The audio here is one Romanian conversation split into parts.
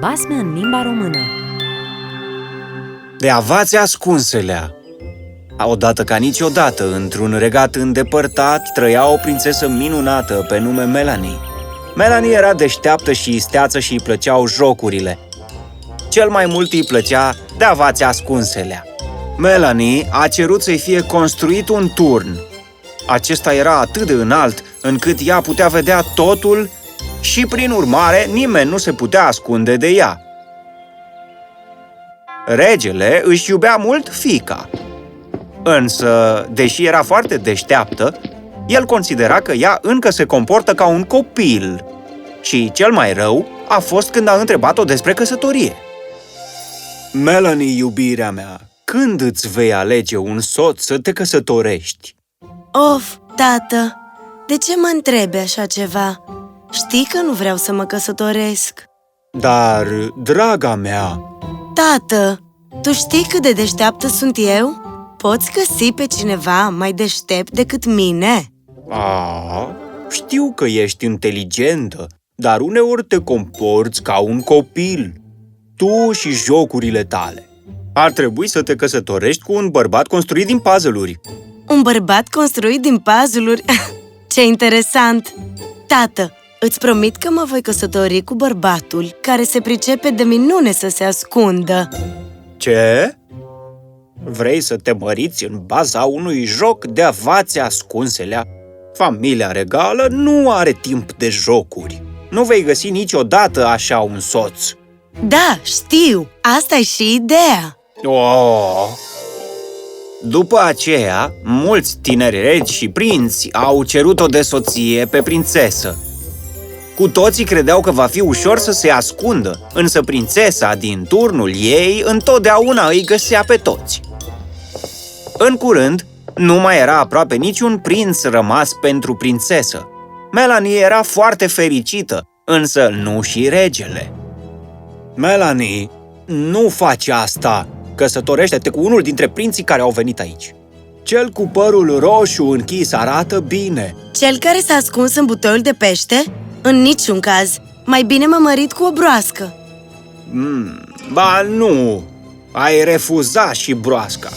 Basme în limba română De avați ascunselea Odată ca niciodată, într-un regat îndepărtat, trăia o prințesă minunată pe nume Melanie. Melanie era deșteaptă și isteață și îi plăceau jocurile. Cel mai mult îi plăcea de avați ascunselea. Melanie a cerut să-i fie construit un turn. Acesta era atât de înalt încât ea putea vedea totul și, prin urmare, nimeni nu se putea ascunde de ea. Regele își iubea mult fica. Însă, deși era foarte deșteaptă, el considera că ea încă se comportă ca un copil. Și cel mai rău a fost când a întrebat-o despre căsătorie. Melanie, iubirea mea, când îți vei alege un soț să te căsătorești? Of, tată, de ce mă întrebi așa ceva? Știi că nu vreau să mă căsătoresc. Dar, draga mea... Tată, tu știi cât de deșteaptă sunt eu? Poți găsi pe cineva mai deștept decât mine? A, știu că ești inteligentă, dar uneori te comporți ca un copil. Tu și jocurile tale. Ar trebui să te căsătorești cu un bărbat construit din puzzle-uri. Un bărbat construit din puzzle-uri? Ce interesant! Tată, îți promit că mă voi căsători cu bărbatul care se pricepe de minune să se ascundă. Ce? Vrei să te măriți în baza unui joc de avați ascunselea? Familia regală nu are timp de jocuri. Nu vei găsi niciodată așa un soț. Da, știu! asta e și ideea! Oh! După aceea, mulți tineri regi și prinți au cerut-o de soție pe prințesă. Cu toții credeau că va fi ușor să se ascundă, însă prințesa din turnul ei întotdeauna îi găsea pe toți. În curând, nu mai era aproape niciun prinț rămas pentru prințesă. Melanie era foarte fericită, însă nu și regele. Melanie, nu faci asta! Căsătorește-te cu unul dintre prinții care au venit aici. Cel cu părul roșu închis arată bine. Cel care s-a ascuns în butoiul de pește? În niciun caz. Mai bine mă mărit cu o broască. Mm, ba nu! Ai refuzat și broasca.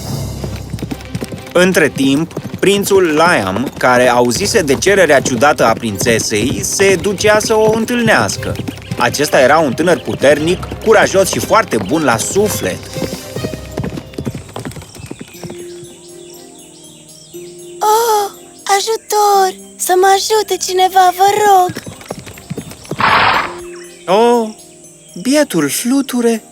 Între timp, prințul Liam, care auzise de cererea ciudată a prințesei, se ducea să o întâlnească. Acesta era un tânăr puternic, curajos și foarte bun la suflet. Oh, ajutor! Să mă ajute cineva, vă rog! Oh, bietul fluture!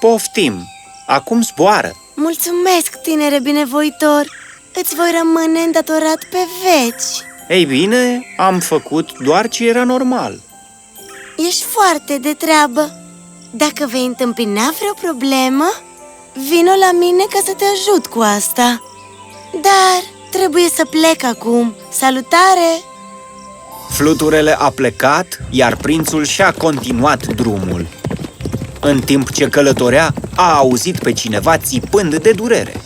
Poftim! Acum zboară! Mulțumesc, tinere binevoitor! Îți voi rămâne îndatorat pe veci! Ei bine, am făcut doar ce era normal. Ești foarte de treabă! Dacă vei întâmpina vreo problemă, vino la mine ca să te ajut cu asta. Dar trebuie să plec acum. Salutare! Fluturele a plecat, iar prințul și-a continuat drumul. În timp ce călătorea, a auzit pe cineva țipând de durere.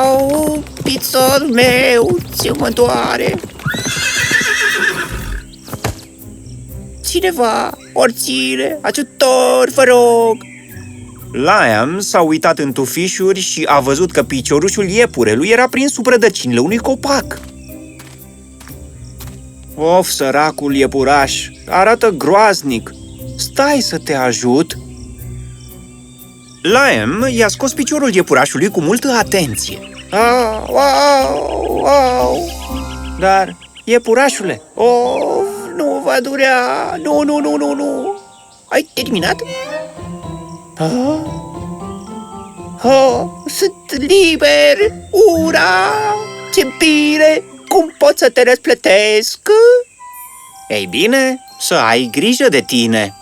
Au, pițor meu, ce mă doare! Cineva, oricine, ajutor, vă rog! Liam s-a uitat în tufișuri și a văzut că piciorușul iepurelui era prins sub rădăcinile unui copac. Of, săracul iepuraș, arată groaznic. Stai să te ajut! Liam i-a scos piciorul iepurașului cu multă atenție. Au, au, au! Dar, iepurașule, Of, nu va durea! Nu, nu, nu, nu, nu! Ai terminat? Oh, oh, sunt liber! Ura! Ce bine! Cum pot să te răsplătesc? ei bine, să ai grijă de tine.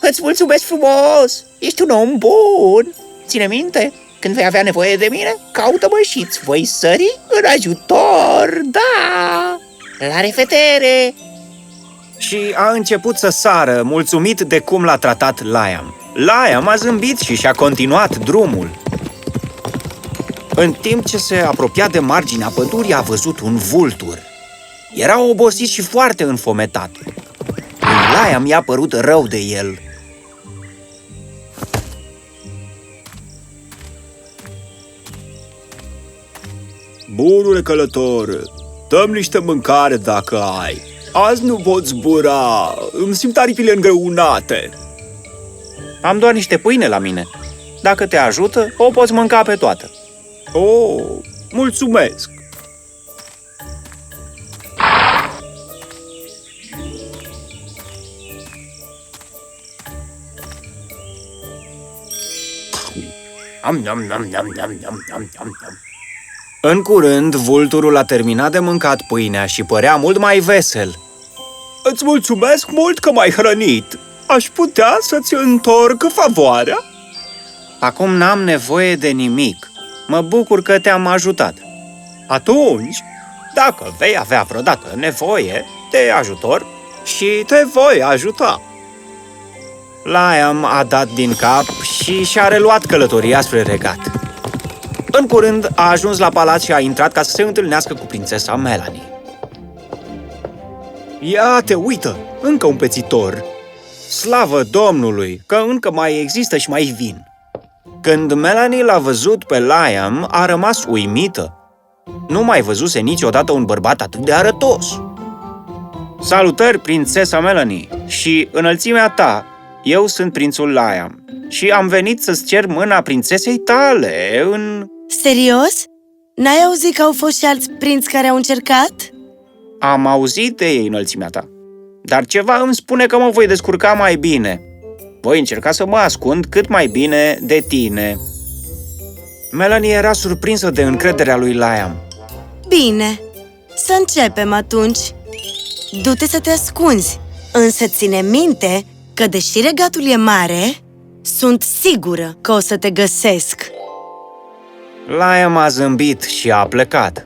Îți mulțumesc frumos! Ești un om bun! Ține minte, când vei avea nevoie de mine, caută-mă și îți voi sări în ajutor! Da! La revedere! Și a început să sară, mulțumit de cum l-a tratat Liam. Liam a zâmbit și și-a continuat drumul. În timp ce se apropia de marginea pădurii, a văzut un vultur. Era obosit și foarte înfometat. Lui Laia mi-a părut rău de el. Bunule călător, dăm niște mâncare dacă ai. Azi nu pot zbura, îmi simt aripile îngreunate. Am doar niște pâine la mine. Dacă te ajută, o poți mânca pe toată. Oh, mulțumesc! Am, am, am, am, am, am, am, am, am. În curând, vulturul a terminat de mâncat pâinea și părea mult mai vesel. Îți mulțumesc mult că m-ai hrănit. Aș putea să-ți întorc favoarea? Acum n-am nevoie de nimic. Mă bucur că te-am ajutat. Atunci, dacă vei avea vreodată nevoie de ajutor, și te voi ajuta. Liam a dat din cap și și-a reluat călătoria spre regat. În curând a ajuns la palat și a intrat ca să se întâlnească cu prințesa Melanie. Ia te uită, încă un pețitor. Slavă Domnului că încă mai există și mai vin. Când Melanie l-a văzut pe Liam, a rămas uimită. Nu mai văzuse niciodată un bărbat atât de arătos. Salutări, prințesa Melanie, și înălțimea ta, eu sunt prințul Liam și am venit să-ți cer mâna prințesei tale în... Serios? N-ai auzit că au fost și alți prinți care au încercat? Am auzit de ei, înălțimea ta, dar ceva îmi spune că mă voi descurca mai bine. Voi încerca să mă ascund cât mai bine de tine. Melanie era surprinsă de încrederea lui Liam. Bine, să începem atunci. Du-te să te ascunzi, însă ține minte că, deși regatul e mare, sunt sigură că o să te găsesc. Liam a zâmbit și a plecat.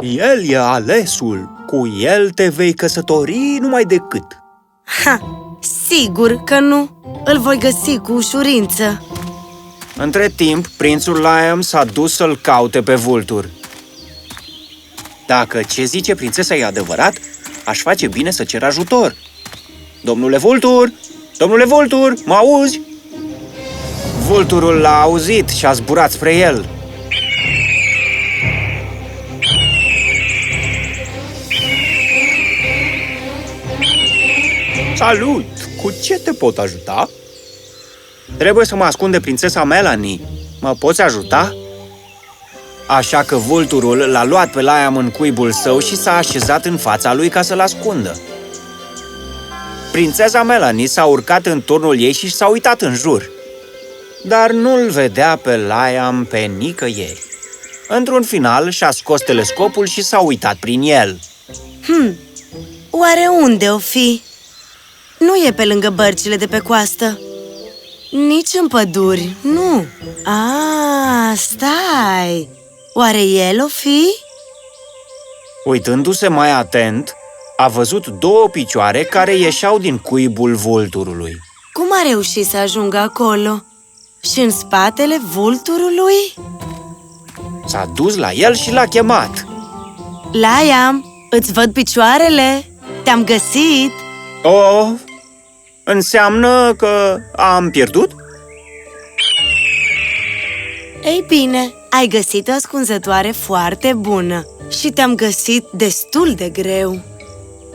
El e alesul, cu el te vei căsători numai decât. Ha, sigur că nu. Îl voi găsi cu ușurință. Între timp, prințul Liam s-a dus să-l caute pe vultur. Dacă ce zice prințesa e adevărat, aș face bine să cer ajutor. Domnule vultur! Domnule vultur! Mă auzi? Vulturul l-a auzit și a zburat spre el. Salut! Cu ce te pot ajuta? Trebuie să mă ascund de prințesa Melanie. Mă poți ajuta? Așa că vulturul l-a luat pe Liam în cuibul său și s-a așezat în fața lui ca să-l ascundă. Prințesa Melanie s-a urcat în turnul ei și s-a uitat în jur. Dar nu-l vedea pe Liam pe nicăieri. Într-un final și-a scos telescopul și s-a uitat prin el. Hmm, oare unde o fi? Nu e pe lângă bărcile de pe coastă. Nici în păduri, nu. A, stai! Oare el o fi? Uitându-se mai atent, a văzut două picioare care ieșeau din cuibul vulturului. Cum a reușit să ajungă acolo? Și în spatele vulturului? S-a dus la el și l-a chemat. Liam, îți văd picioarele! Te-am găsit! Oh, înseamnă că am pierdut? Ei bine, ai găsit o ascunzătoare foarte bună și te-am găsit destul de greu.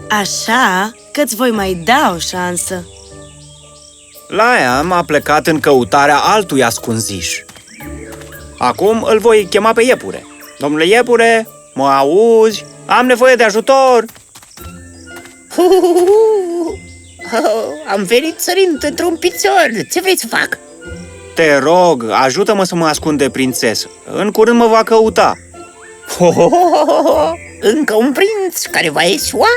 Așa că îți voi mai da o șansă. Liam a plecat în căutarea altui ascunziș. Acum îl voi chema pe iepure. Domnule iepure, mă auzi? Am nevoie de ajutor! Oh, am venit sărind într-un picior. Ce vrei să fac? Te rog, ajută-mă să mă ascund de prințesă. În curând mă va căuta. Oh, încă un prinț care va ieșua?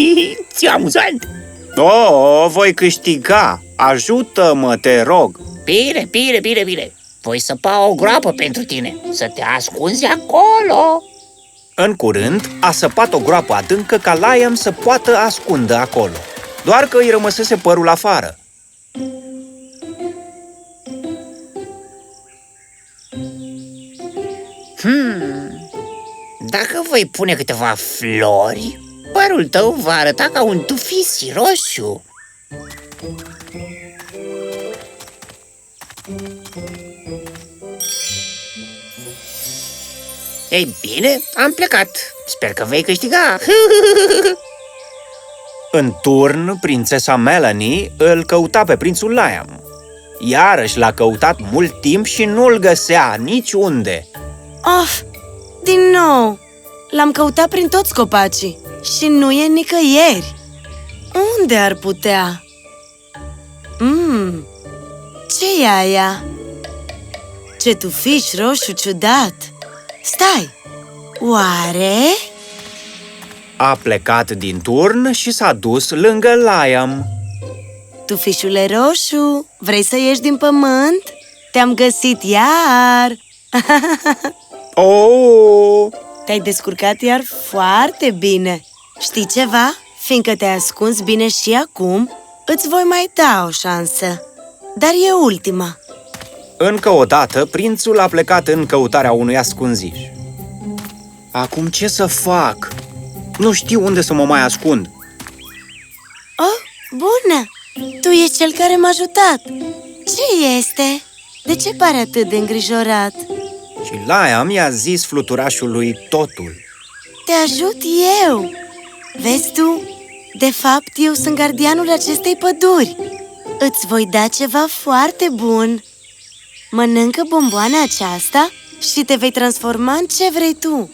Ce amuzant! Oh, voi câștiga! Ajută-mă, te rog! Bine, bine, bine, bine. Voi săpa o groapă pentru tine, să te ascunzi acolo. În curând, a săpat o groapă adâncă ca Liam să poată ascundă acolo. Doar că îi rămăsese părul afară. Dacă voi pune câteva flori, părul tău va arăta ca un tufis roșu. Ei bine, am plecat. Sper că vei câștiga. În turn, prințesa Melanie îl căuta pe prințul Liam. Iarăși l-a căutat mult timp și nu-l găsea niciunde. Of, din nou! L-am căutat prin toți copacii și nu e nicăieri. Unde ar putea? Mmm, ce e aia? Ce tufiș roșu ciudat! Stai! Oare? A plecat din turn și s-a dus lângă Liam. Tufișule roșu, vrei să ieși din pământ? Te-am găsit iar! Oh, Te-ai descurcat iar foarte bine! Știi ceva? Fiindcă te-ai ascuns bine și acum, îți voi mai da o șansă. Dar e ultima. Încă o dată, prințul a plecat în căutarea unui ascunziș. Acum ce să fac? Nu știu unde să mă mai ascund. Oh, bună! Tu ești cel care m-a ajutat! Ce este? De ce pare atât de îngrijorat? Și Liam i-a zis fluturașului totul. Te ajut eu! Vezi tu? De fapt, eu sunt gardianul acestei păduri. Îți voi da ceva foarte bun. Mănâncă bomboana aceasta și te vei transforma în ce vrei tu.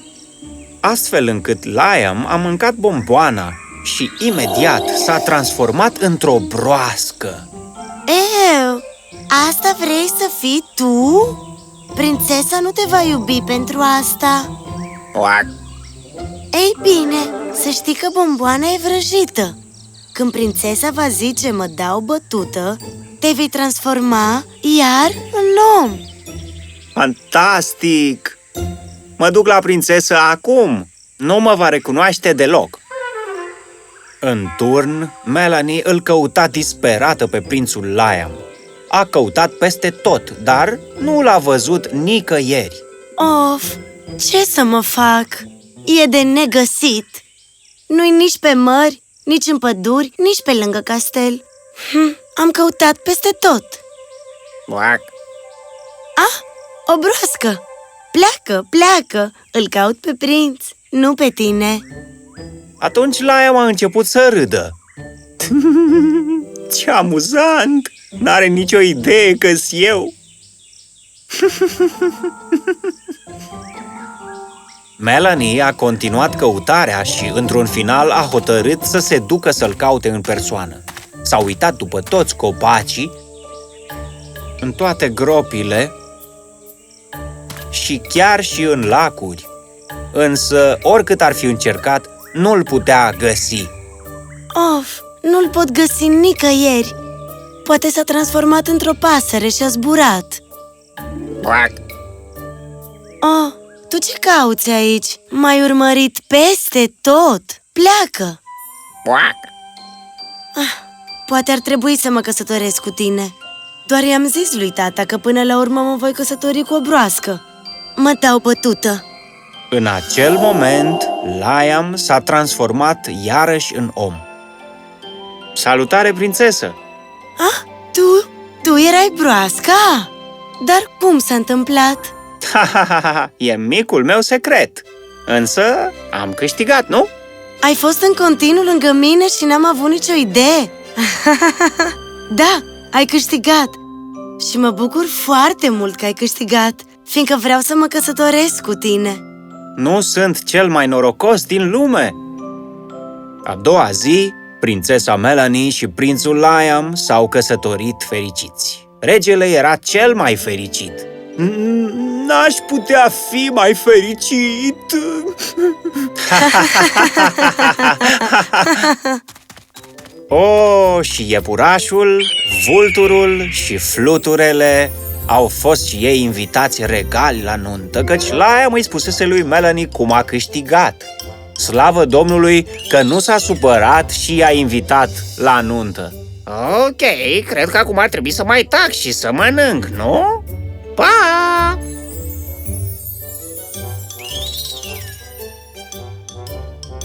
Astfel încât Liam a mâncat bomboana și imediat s-a transformat într-o broască. Eu, asta vrei să fii tu? Prințesa nu te va iubi pentru asta. Oac. Ei bine, să știi că bomboana e vrăjită. Când prințesa va zice mă dau bătută, te vei transforma iar în om. Fantastic! Mă duc la prințesă acum! Nu mă va recunoaște deloc. În turn, Melanie îl căuta disperată pe prințul Liam. A căutat peste tot, dar nu l-a văzut nicăieri. Of, ce să mă fac? E de negăsit. Nu-i nici pe mări, nici în păduri, nici pe lângă castel. Hm, am căutat peste tot. Oac. Ah, o broască! Pleacă, pleacă! Îl caut pe prinț, nu pe tine. Atunci Liam a început să râdă. ce amuzant! N-are nicio idee că eu. Melanie a continuat căutarea și, într-un final, a hotărât să se ducă să-l caute în persoană. S-a uitat după toți copacii, în toate gropile și chiar și în lacuri. Însă, oricât ar fi încercat, nu-l putea găsi. Of, nu-l pot găsi nicăieri. Poate s-a transformat într-o pasăre și a zburat. Oac. Oh, tu ce cauți aici? M-ai urmărit peste tot. Pleacă! Oac. Poate ar trebui să mă căsătoresc cu tine. Doar i-am zis lui tata că până la urmă mă voi căsători cu o broască. Mă dau bătută. În acel moment, Liam s-a transformat iarăși în om. Salutare, prințesă! Ah, tu? Tu erai broasca? Dar cum s-a întâmplat? Ha, ha, ha, ha, e micul meu secret. Însă am câștigat, nu? Ai fost în continuu lângă mine și n-am avut nicio idee. da, ai câștigat. Și mă bucur foarte mult că ai câștigat, fiindcă vreau să mă căsătoresc cu tine. Nu sunt cel mai norocos din lume. A doua zi, prințesa Melanie și prințul Liam s-au căsătorit fericiți. Regele era cel mai fericit. N-aș putea fi mai fericit. O, și iepurașul, vulturul și fluturele au fost și ei invitați regali la nuntă, căci Liam îi spusese lui Melanie cum a câștigat. Slavă Domnului că nu s-a supărat și i-a invitat la nuntă. Ok, cred că acum ar trebui să mai tac și să mănânc, nu? Pa!